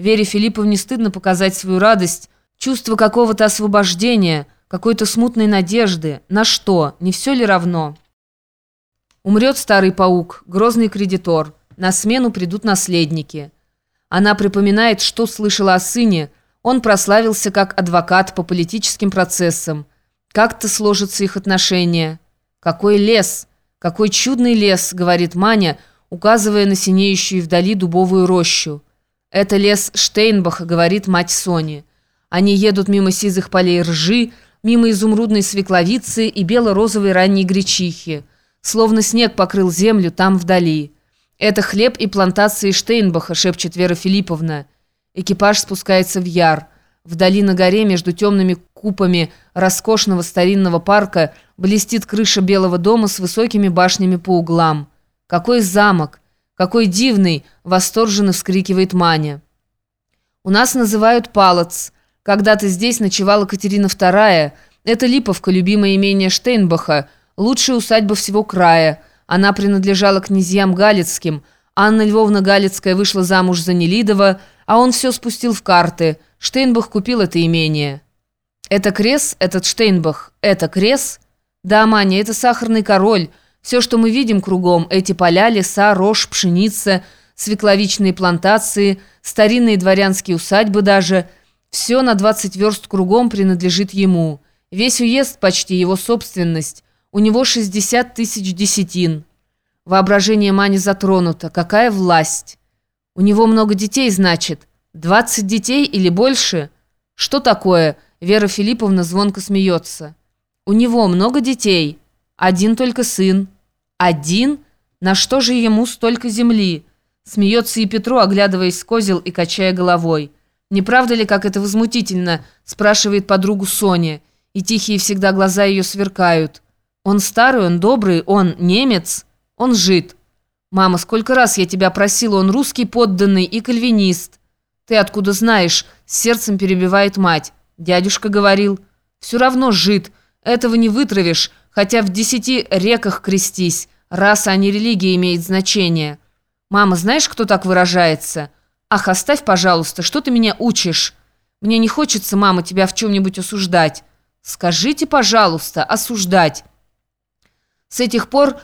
Вере Филипповне стыдно показать свою радость, чувство какого-то освобождения, какой-то смутной надежды. На что? Не все ли равно? Умрет старый паук, грозный кредитор. На смену придут наследники. Она припоминает, что слышала о сыне. Он прославился как адвокат по политическим процессам. Как-то сложатся их отношения. «Какой лес! Какой чудный лес!» — говорит Маня, указывая на синеющую вдали дубовую рощу. «Это лес Штейнбаха», — говорит мать Сони. Они едут мимо сизых полей ржи, мимо изумрудной свекловицы и бело-розовой ранней гречихи. Словно снег покрыл землю там вдали. «Это хлеб и плантации Штейнбаха», — шепчет Вера Филипповна. Экипаж спускается в Яр. Вдали на горе между темными купами роскошного старинного парка блестит крыша белого дома с высокими башнями по углам. «Какой замок! Какой дивный!» — восторженно вскрикивает Маня. «У нас называют Палац. Когда-то здесь ночевала Катерина II. Это Липовка, любимое имение Штейнбаха, лучшая усадьба всего края. Она принадлежала князьям Галицким. Анна Львовна Галицкая вышла замуж за Нелидова, а он все спустил в карты. Штейнбах купил это имение». «Это Крес, этот Штейнбах, это Крес?» «Да, Маня, это сахарный король». Все, что мы видим кругом, эти поля, леса, рожь, пшеница, свекловичные плантации, старинные дворянские усадьбы даже, все на 20 верст кругом принадлежит ему. Весь уезд почти его собственность. У него 60 тысяч десятин. Воображение Мани затронуто. Какая власть? У него много детей, значит. 20 детей или больше? Что такое? Вера Филипповна звонко смеется. У него много детей. Один только сын. Один? На что же ему столько земли? Смеется и Петру, оглядываясь с козел и качая головой. «Не правда ли, как это возмутительно?» спрашивает подругу Соня. И тихие всегда глаза ее сверкают. «Он старый, он добрый, он немец, он жид». «Мама, сколько раз я тебя просила, он русский подданный и кальвинист». «Ты откуда знаешь?» с сердцем перебивает мать. Дядюшка говорил. «Все равно жид, этого не вытравишь, хотя в десяти реках крестись. Раса, а не религия имеет значение. Мама, знаешь, кто так выражается? Ах, оставь, пожалуйста, что ты меня учишь? Мне не хочется, мама, тебя в чем-нибудь осуждать. Скажите, пожалуйста, осуждать. С этих пор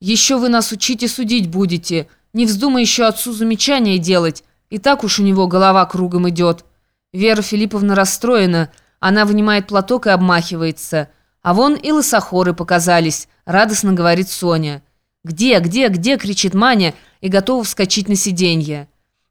еще вы нас учите судить будете. Не вздумай еще отцу замечания делать. И так уж у него голова кругом идет. Вера Филипповна расстроена. Она вынимает платок и обмахивается. А вон и лысохоры показались, радостно говорит Соня. «Где, где, где?» – кричит Маня и готова вскочить на сиденье.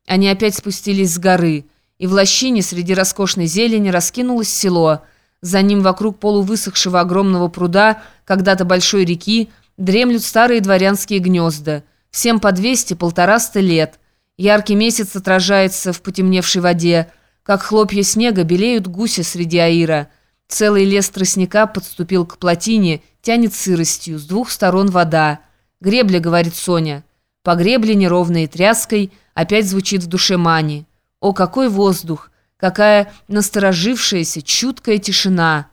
Они опять спустились с горы, и в лощине среди роскошной зелени раскинулось село. За ним вокруг полувысохшего огромного пруда, когда-то большой реки, дремлют старые дворянские гнезда. Всем по двести, полтораста лет. Яркий месяц отражается в потемневшей воде. Как хлопья снега белеют гуси среди аира – Целый лес тростника подступил к плотине, тянет сыростью, с двух сторон вода. «Гребля», — говорит Соня. По гребле неровной тряской опять звучит в душе Мани. О, какой воздух! Какая насторожившаяся, чуткая тишина!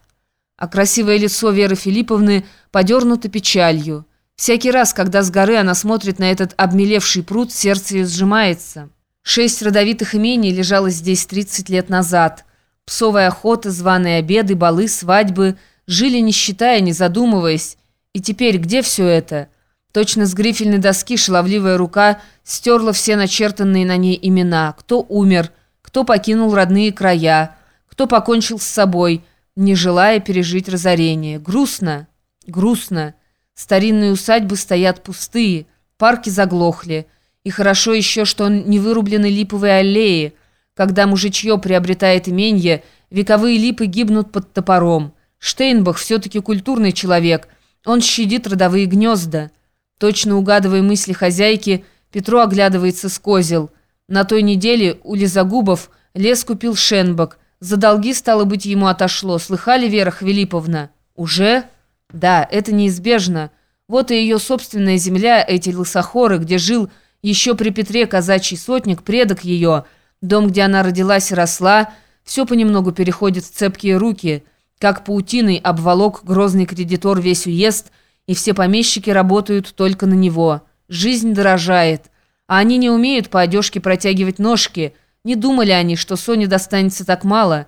А красивое лицо Веры Филипповны подернуто печалью. Всякий раз, когда с горы она смотрит на этот обмелевший пруд, сердце ее сжимается. Шесть родовитых имений лежало здесь 30 лет назад — Псовая охота, званые обеды, балы, свадьбы. Жили не считая, не задумываясь. И теперь где все это? Точно с грифельной доски шаловливая рука стерла все начертанные на ней имена. Кто умер, кто покинул родные края, кто покончил с собой, не желая пережить разорение. Грустно, грустно. Старинные усадьбы стоят пустые, парки заглохли. И хорошо еще, что не вырублены липовые аллеи, когда мужичье приобретает именье, вековые липы гибнут под топором. Штейнбах все-таки культурный человек. Он щадит родовые гнезда. Точно угадывая мысли хозяйки, Петро оглядывается с козел. На той неделе у Лизагубов лес купил Шенбак. За долги, стало быть, ему отошло. Слыхали, Вера Хвилиповна? Уже? Да, это неизбежно. Вот и ее собственная земля, эти лысохоры, где жил еще при Петре казачий сотник, предок ее – Дом, где она родилась и росла, все понемногу переходит в цепкие руки. Как паутиной обволок грозный кредитор весь уезд, и все помещики работают только на него. Жизнь дорожает, а они не умеют по одежке протягивать ножки, Не думали они, что Соне достанется так мало,